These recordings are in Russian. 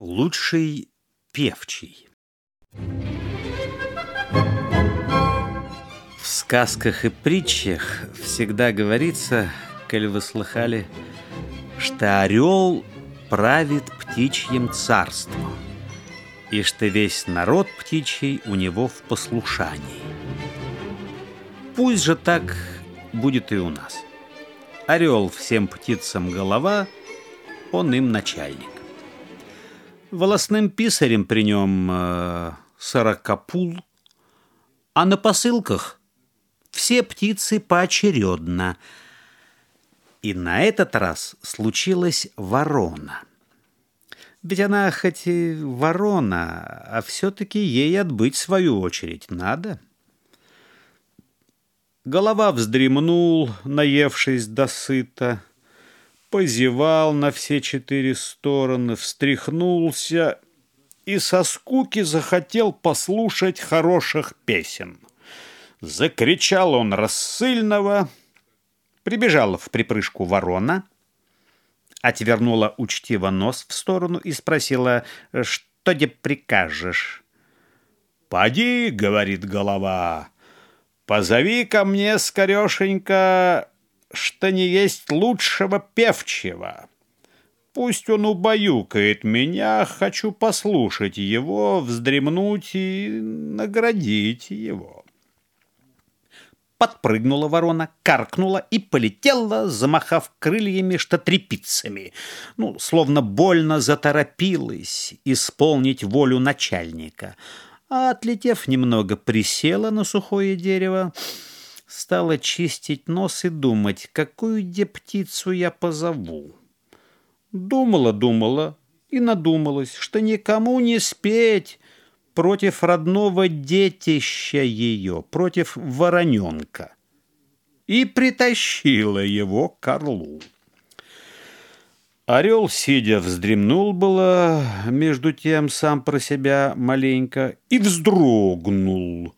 Лучший певчий В сказках и притчах всегда говорится, коль вы слыхали, что орел правит птичьим царством, и что весь народ птичий у него в послушании. Пусть же так будет и у нас. Орел всем птицам голова, он им начальник волосным писарем при нем э, сорокопул, а на посылках все птицы поочередно. И на этот раз случилась ворона. Ведь она хоть и ворона, а все-таки ей отбыть свою очередь надо. Голова вздремнул, наевшись досыта, позевал на все четыре стороны, встряхнулся и со скуки захотел послушать хороших песен. Закричал он рассыльного, прибежала в припрыжку ворона, отвернула учтиво нос в сторону и спросила, что де прикажешь. «Поди, — говорит голова, — позови ко мне, скорешенько, что не есть лучшего певчего. Пусть он убаюкает меня, хочу послушать его, вздремнуть и наградить его. Подпрыгнула ворона, каркнула и полетела, замахав крыльями, что трепицами. Ну, словно больно заторопилась исполнить волю начальника. А, отлетев немного, присела на сухое дерево, стала чистить нос и думать, какую где птицу я позову. Думала, думала и надумалась, что никому не спеть против родного детища ее, против вороненка. И притащила его к орлу. Орел, сидя, вздремнул было, между тем сам про себя маленько, и вздрогнул —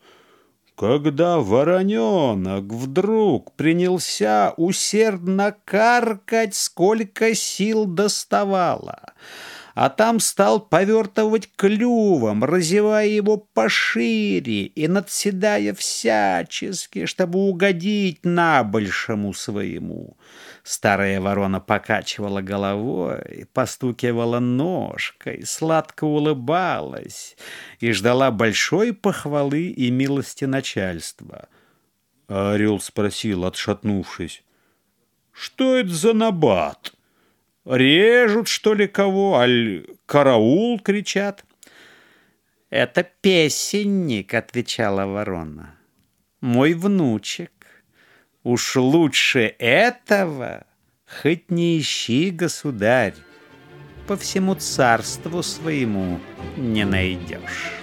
когда вороненок вдруг принялся усердно каркать, сколько сил доставало, а там стал повертывать клювом, разевая его пошире и надседая всячески, чтобы угодить набольшему своему. Старая ворона покачивала головой, постукивала ножкой, сладко улыбалась и ждала большой похвалы и милости начальства. А орел спросил, отшатнувшись, «Что это за набат? Режут, что ли, кого? Аль караул кричат?» «Это песенник», — отвечала ворона. «Мой внучек. Уж лучше этого хоть не ищи, государь. По всему царству своему не найдешь».